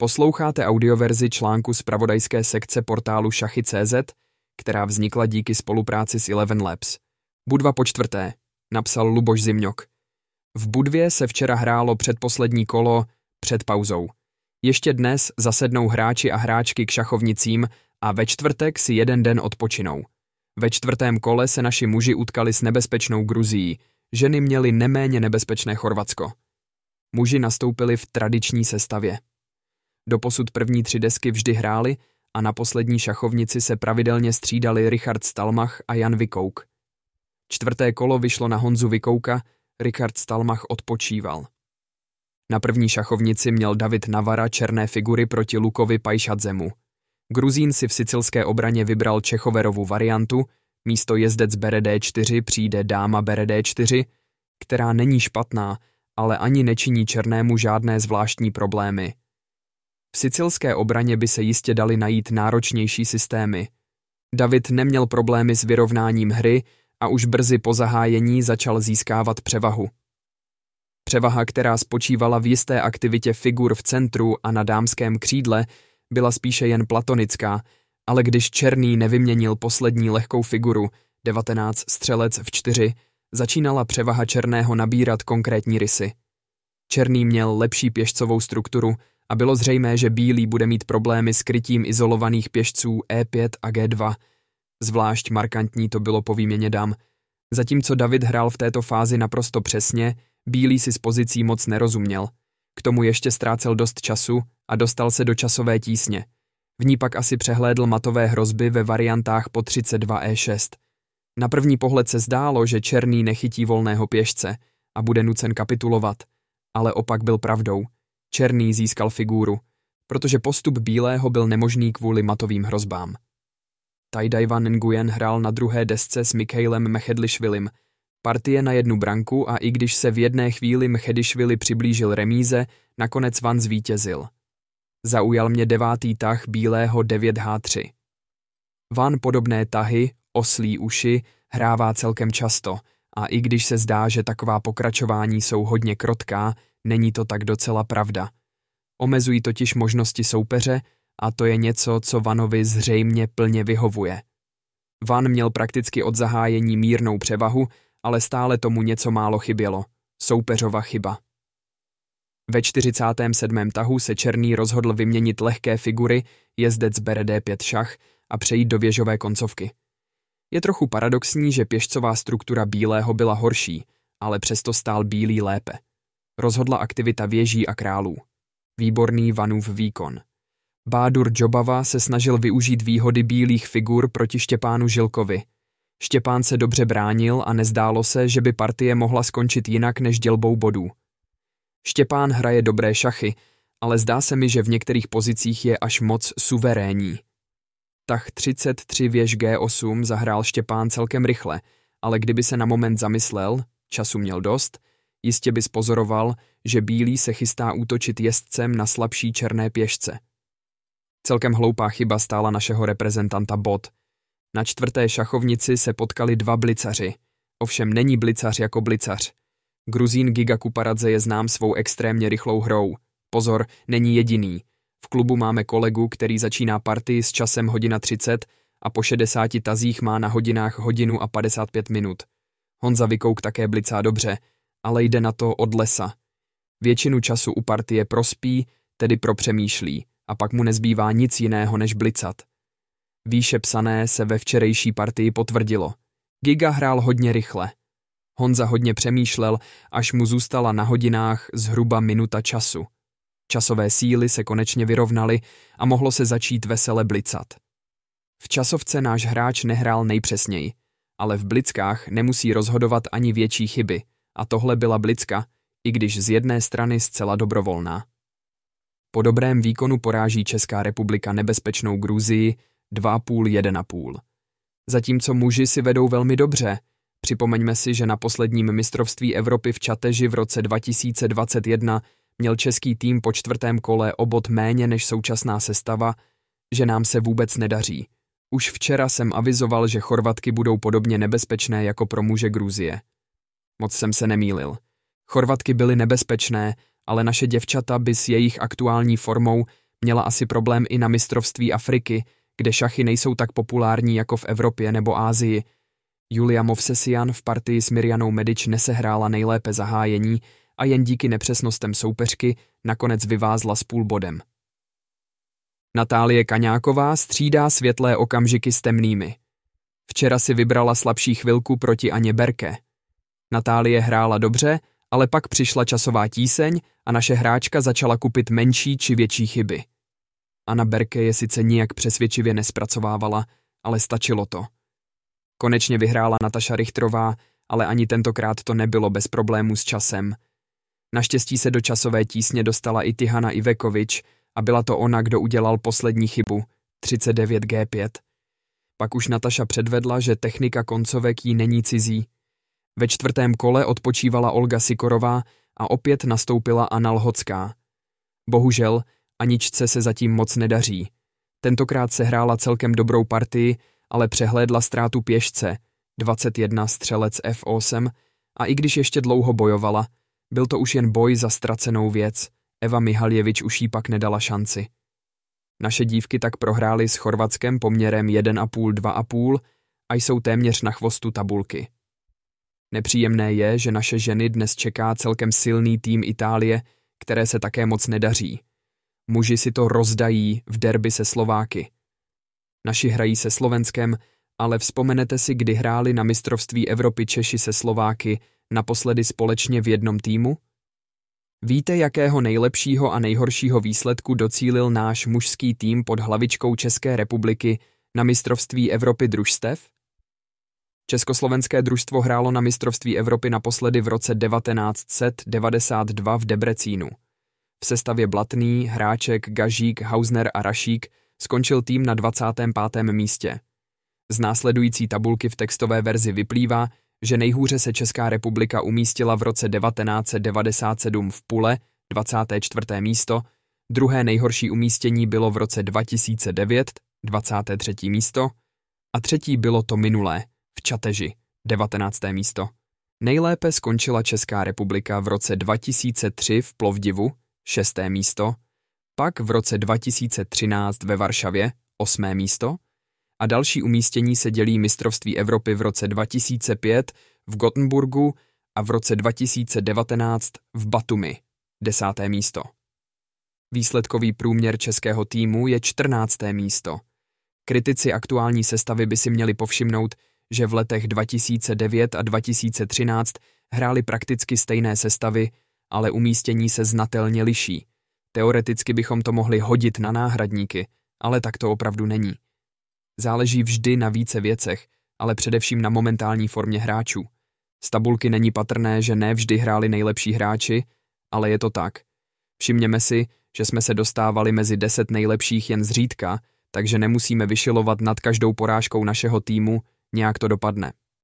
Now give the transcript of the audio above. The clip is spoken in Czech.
Posloucháte audioverzi článku z pravodajské sekce portálu Šachy.cz, která vznikla díky spolupráci s Eleven Labs. Budva po čtvrté, napsal Luboš Zimňok. V Budvě se včera hrálo předposlední kolo před pauzou. Ještě dnes zasednou hráči a hráčky k šachovnicím a ve čtvrtek si jeden den odpočinou. Ve čtvrtém kole se naši muži utkali s nebezpečnou Gruzií, ženy měly neméně nebezpečné Chorvatsko. Muži nastoupili v tradiční sestavě. Doposud první tři desky vždy hráli a na poslední šachovnici se pravidelně střídali Richard Stalmach a Jan Vykouk. Čtvrté kolo vyšlo na Honzu Vykouka, Richard Stalmach odpočíval. Na první šachovnici měl David Navara černé figury proti Lukovi Pajšadzemu. Gruzín si v sicilské obraně vybral Čechoverovu variantu, místo jezdec bere D4 přijde dáma bere D4, která není špatná, ale ani nečiní černému žádné zvláštní problémy. V sicilské obraně by se jistě dali najít náročnější systémy. David neměl problémy s vyrovnáním hry a už brzy po zahájení začal získávat převahu. Převaha, která spočívala v jisté aktivitě figur v centru a na dámském křídle, byla spíše jen platonická, ale když Černý nevyměnil poslední lehkou figuru, 19 střelec v 4, začínala převaha Černého nabírat konkrétní rysy. Černý měl lepší pěšcovou strukturu a bylo zřejmé, že Bílý bude mít problémy s krytím izolovaných pěšců E5 a G2. Zvlášť markantní to bylo po výměně dam. Zatímco David hrál v této fázi naprosto přesně, Bílý si s pozicí moc nerozuměl. K tomu ještě ztrácel dost času a dostal se do časové tísně. V ní pak asi přehlédl matové hrozby ve variantách po 32 E6. Na první pohled se zdálo, že Černý nechytí volného pěšce a bude nucen kapitulovat, ale opak byl pravdou. Černý získal figuru, protože postup bílého byl nemožný kvůli matovým hrozbám. Tajdajvan Nguyen hrál na druhé desce s Mikhailem Mechedlišvilim, partie na jednu branku a i když se v jedné chvíli Mechedišvili přiblížil remíze, nakonec Van zvítězil. Zaujal mě devátý tah bílého 9H3. Van podobné tahy, oslí uši, hrává celkem často a i když se zdá, že taková pokračování jsou hodně krotká, není to tak docela pravda. Omezují totiž možnosti soupeře a to je něco, co Vanovi zřejmě plně vyhovuje. Van měl prakticky od zahájení mírnou převahu, ale stále tomu něco málo chybělo. Soupeřova chyba. Ve 47. tahu se Černý rozhodl vyměnit lehké figury, jezdec bere D5 šach a přejít do věžové koncovky. Je trochu paradoxní, že pěšcová struktura bílého byla horší, ale přesto stál bílý lépe. Rozhodla aktivita věží a králů. Výborný Vanův výkon. Bádur Džobava se snažil využít výhody bílých figur proti Štěpánu Žilkovi. Štěpán se dobře bránil a nezdálo se, že by partie mohla skončit jinak než dělbou bodů. Štěpán hraje dobré šachy, ale zdá se mi, že v některých pozicích je až moc suverénní. Tah 33 věž G8 zahrál Štěpán celkem rychle, ale kdyby se na moment zamyslel, času měl dost, jistě by spozoroval, že bílý se chystá útočit jezdcem na slabší černé pěšce. Celkem hloupá chyba stála našeho reprezentanta Bot. Na čtvrté šachovnici se potkali dva blicaři. Ovšem není blicař jako blicař. Gruzín Giga Kuparadze je znám svou extrémně rychlou hrou. Pozor, není jediný. V klubu máme kolegu, který začíná partii s časem hodina 30 a po 60 tazích má na hodinách hodinu a 55 minut. Honza Vykouk také blicá dobře, ale jde na to od lesa. Většinu času u partie prospí, tedy propřemýšlí, a pak mu nezbývá nic jiného než blicat. Výše psané se ve včerejší partii potvrdilo. Giga hrál hodně rychle. Honza hodně přemýšlel, až mu zůstala na hodinách zhruba minuta času. Časové síly se konečně vyrovnaly a mohlo se začít vesele blicat. V časovce náš hráč nehrál nejpřesněji, ale v blickách nemusí rozhodovat ani větší chyby, a tohle byla blicka, i když z jedné strany zcela dobrovolná. Po dobrém výkonu poráží Česká republika nebezpečnou Gruzii 2,5-1,5. Zatímco muži si vedou velmi dobře, připomeňme si, že na posledním mistrovství Evropy v Čateži v roce 2021 měl český tým po čtvrtém kole obot méně než současná sestava, že nám se vůbec nedaří. Už včera jsem avizoval, že Chorvatky budou podobně nebezpečné jako pro muže Gruzie. Moc jsem se nemýlil. Chorvatky byly nebezpečné, ale naše děvčata by s jejich aktuální formou Měla asi problém i na mistrovství Afriky, kde šachy nejsou tak populární jako v Evropě nebo Ázii. Julia Movsesian v partii s Mirjanou Medič nesehrála nejlépe zahájení a jen díky nepřesnostem soupeřky nakonec vyvázla s půlbodem. Natálie Kaňáková střídá světlé okamžiky s temnými. Včera si vybrala slabší chvilku proti Aně Berke. Natálie hrála dobře, ale pak přišla časová tíseň a naše hráčka začala kupit menší či větší chyby. Anna Berke je sice nijak přesvědčivě nespracovávala, ale stačilo to. Konečně vyhrála Nataša Richtrová, ale ani tentokrát to nebylo bez problémů s časem. Naštěstí se do časové tísně dostala i Tihana Ivekovič a byla to ona, kdo udělal poslední chybu, 39 G5. Pak už Nataša předvedla, že technika koncovek jí není cizí. Ve čtvrtém kole odpočívala Olga Sikorová a opět nastoupila Anna Lhocká. Bohužel, Aničce se zatím moc nedaří. Tentokrát se hrála celkem dobrou partii, ale přehlédla ztrátu pěšce, 21 střelec F8, a i když ještě dlouho bojovala, byl to už jen boj za ztracenou věc. Eva Mihaljevič už jí pak nedala šanci. Naše dívky tak prohrály s Chorvatskem poměrem 1,5-2,5 a jsou téměř na chvostu tabulky. Nepříjemné je, že naše ženy dnes čeká celkem silný tým Itálie, které se také moc nedaří. Muži si to rozdají v derby se Slováky. Naši hrají se Slovenskem, ale vzpomenete si, kdy hráli na mistrovství Evropy Češi se Slováky naposledy společně v jednom týmu? Víte, jakého nejlepšího a nejhoršího výsledku docílil náš mužský tým pod hlavičkou České republiky na mistrovství Evropy družstev? Československé družstvo hrálo na mistrovství Evropy naposledy v roce 1992 v Debrecínu. V sestavě Blatný, Hráček, Gažík, Hausner a Rašík skončil tým na 25. místě. Z následující tabulky v textové verzi vyplývá, že nejhůře se Česká republika umístila v roce 1997 v Pule, 24. místo, druhé nejhorší umístění bylo v roce 2009, 23. místo, a třetí bylo to minulé, v Čateži, 19. místo. Nejlépe skončila Česká republika v roce 2003 v Plovdivu, 6. místo, pak v roce 2013 ve Varšavě, 8. místo, a další umístění se dělí mistrovství Evropy v roce 2005 v Gothenburgu a v roce 2019 v Batumi, desáté místo. Výsledkový průměr českého týmu je 14. místo. Kritici aktuální sestavy by si měli povšimnout, že v letech 2009 a 2013 hráli prakticky stejné sestavy, ale umístění se znatelně liší. Teoreticky bychom to mohli hodit na náhradníky, ale tak to opravdu není. Záleží vždy na více věcech, ale především na momentální formě hráčů. Z tabulky není patrné, že ne vždy hráli nejlepší hráči, ale je to tak. Všimněme si, že jsme se dostávali mezi deset nejlepších jen zřídka, takže nemusíme vyšilovat nad každou porážkou našeho týmu, nějak to dopadne.